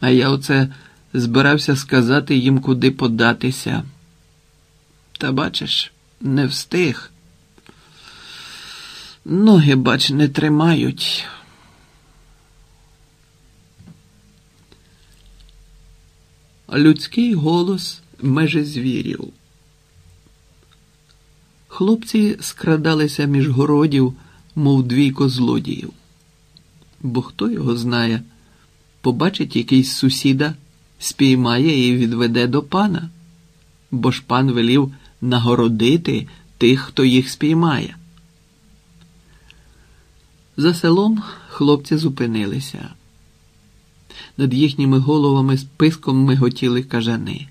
А я оце збирався сказати їм, куди податися. Та бачиш, не встиг. Ноги, бач, не тримають. Людський голос меже звірів. Хлопці скрадалися між городів, мов двійко злодіїв. Бо хто його знає, побачить якийсь сусіда, спіймає і відведе до пана, бо ж пан велів нагородити тих, хто їх спіймає. За селом хлопці зупинилися. Над їхніми головами списком миготіли кажани.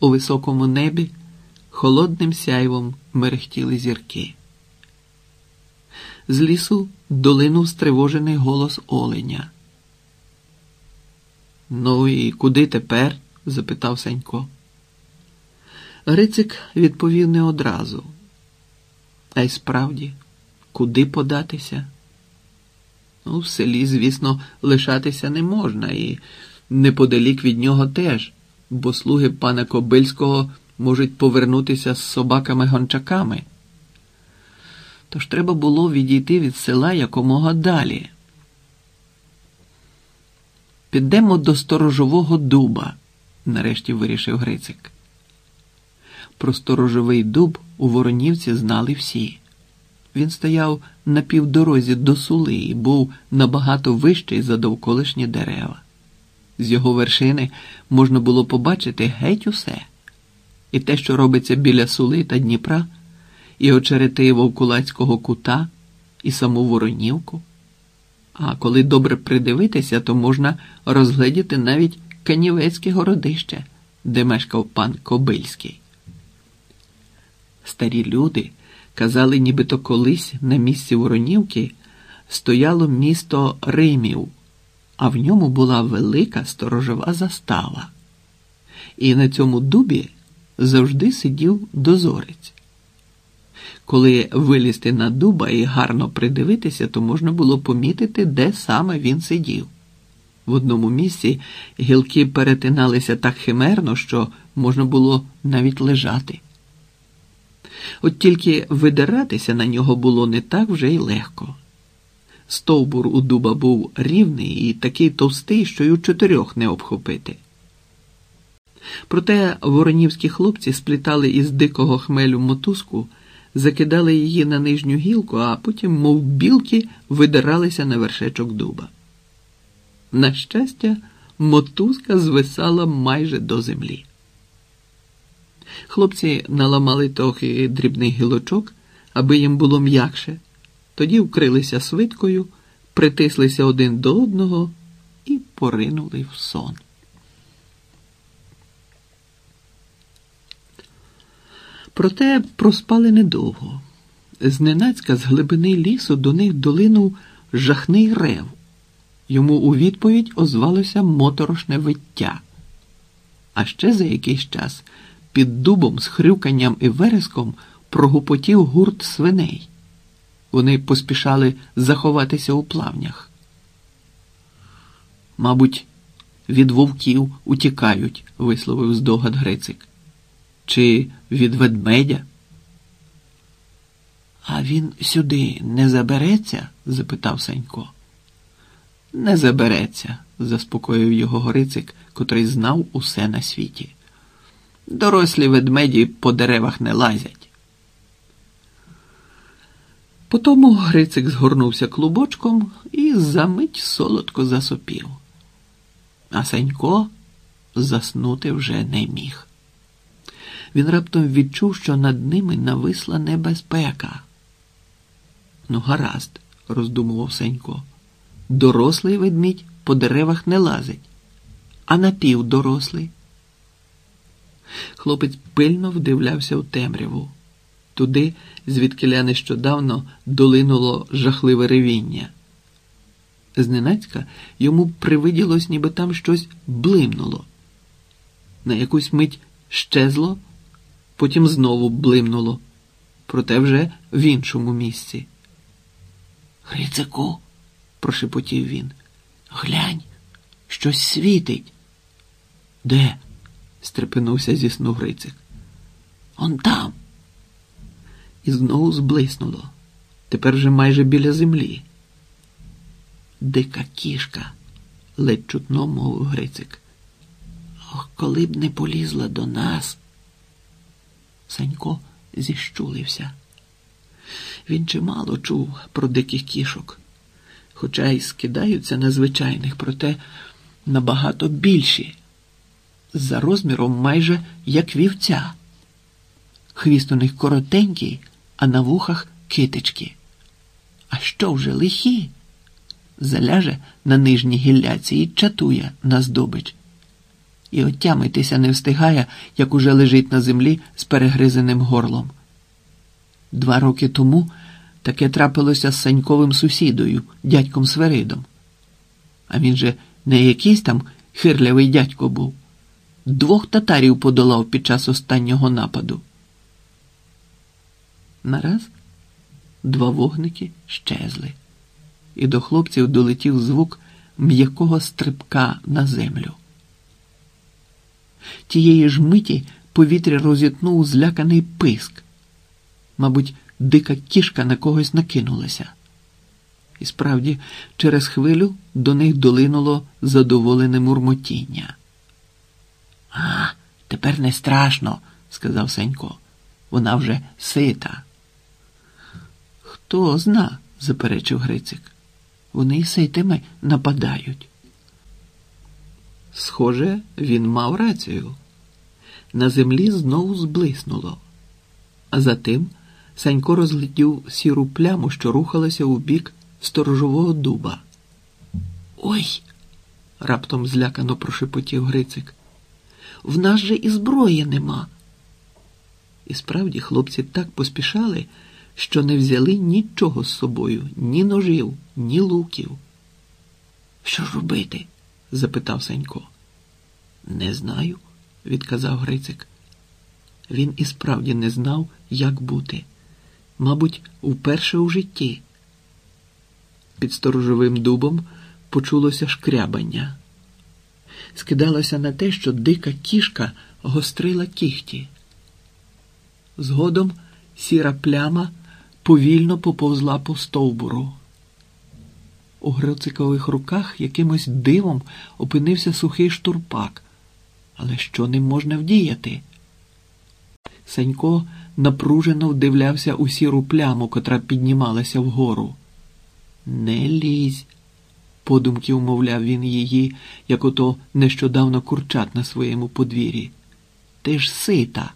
У високому небі холодним сяйвом мерехтіли зірки. З лісу долинув стривожений голос оленя. Ну і куди тепер? запитав Санько. Грицик відповів не одразу. А й справді, куди податися? Ну, в селі, звісно, лишатися не можна, і неподалік від нього теж, бо слуги пана Кобильського можуть повернутися з собаками-гончаками. Тож треба було відійти від села якомога далі. Підемо до сторожового дуба, нарешті вирішив Грицик. Про сторожовий дуб у Воронівці знали всі. Він стояв на півдорозі до сули і був набагато вищий за довколишні дерева. З його вершини можна було побачити геть усе. І те, що робиться біля сули та Дніпра, і очерети Вовкулацького кута, і саму Воронівку. А коли добре придивитися, то можна розгледіти навіть Канівецьке городище, де мешкав пан Кобильський. Старі люди казали, нібито колись на місці Воронівки стояло місто Римів, а в ньому була велика сторожова застава. І на цьому дубі завжди сидів дозорець. Коли вилізти на дуба і гарно придивитися, то можна було помітити, де саме він сидів. В одному місці гілки перетиналися так химерно, що можна було навіть лежати. От тільки видиратися на нього було не так вже й легко. Стовбур у дуба був рівний і такий товстий, що й у чотирьох не обхопити. Проте воронівські хлопці сплітали із дикого хмелю мотузку, закидали її на нижню гілку, а потім, мов білки, видиралися на вершечок дуба. На щастя, мотузка звисала майже до землі. Хлопці наламали трохи дрібний гілочок, аби їм було м'якше, тоді вкрилися свиткою, притислися один до одного і поринули в сон. Проте проспали недовго. Зненацька з глибини лісу до них долинув жахний рев. Йому у відповідь озвалося моторошне виття. А ще за якийсь час під дубом з хрюканням і вереском прогупотів гурт свиней. Вони поспішали заховатися у плавнях. Мабуть, від вовків утікають, висловив здогад Грицик. Чи від ведмедя? А він сюди не забереться? запитав Санько. Не забереться, заспокоїв його Горицик, котрий знав усе на світі. Дорослі ведмеді по деревах не лазять. Потому Грицик згорнувся клубочком і за мить солодко засопів. А Санько заснути вже не міг. Він раптом відчув, що над ними нависла небезпека. Ну, гаразд, роздумував Сенько. Дорослий ведмідь по деревах не лазить, а напівдорослий. Хлопець пильно вдивлявся в темряву, туди, звідкиля нещодавно долинуло жахливе ревіння. Зненацька йому привиділось, ніби там щось блимнуло. На якусь мить щезло, потім знову блимнуло, проте вже в іншому місці. Грицаку, прошепотів він, глянь, Щось світить. Де? стрепенувся зі сну Грицик. Он там. І знову зблиснуло. Тепер же майже біля землі. Дика кішка, ледь чутно мовив Грицик. Ох, коли б не полізла до нас. Санько зіщулився. Він чимало чув про диких кішок, хоча й скидаються на звичайних, проте набагато більші, за розміром майже як вівця. Хвіст у них коротенький, а на вухах китички. А що вже лихі? Заляже на нижній гілляці і чатує на здобич. І отямитися не встигає, як уже лежить на землі з перегризеним горлом. Два роки тому таке трапилося з Саньковим сусідою, дядьком Сверидом. А він же не якийсь там хирлявий дядько був. Двох татарів подолав під час останнього нападу. Нараз два вогники щезли, і до хлопців долетів звук м'якого стрибка на землю. Тієї ж миті повітря розітнув зляканий писк. Мабуть, дика кішка на когось накинулася. І справді, через хвилю до них долинуло задоволене мурмотіння. А, тепер не страшно, сказав Сенько. Вона вже сита. Хто зна, заперечив Грицик. Вони й ситими нападають. Схоже, він мав рацію. На землі знову зблиснуло, а затим Санько розглядів сіру пляму, що рухалася у бік сторожового дуба. Ой! раптом злякано прошепотів Грицик. В нас же і зброї нема. І справді хлопці так поспішали, що не взяли нічого з собою, ні ножів, ні луків. Що ж робити? Запитав Санько. Не знаю, відказав Грицик. Він і справді не знав, як бути. Мабуть, вперше у житті. Під сторожовим дубом почулося шкрябання. Скидалося на те, що дика кішка гострила кіхті. Згодом сіра пляма повільно поповзла по стовбуру. У Грицикових руках якимось дивом опинився сухий штурпак. Але що ним можна вдіяти? Санько напружено вдивлявся у сіру пляму, котра піднімалася вгору. Не лізь, подумки умовляв він її, як ото нещодавно курчат на своєму подвір'ї. Ти ж сита.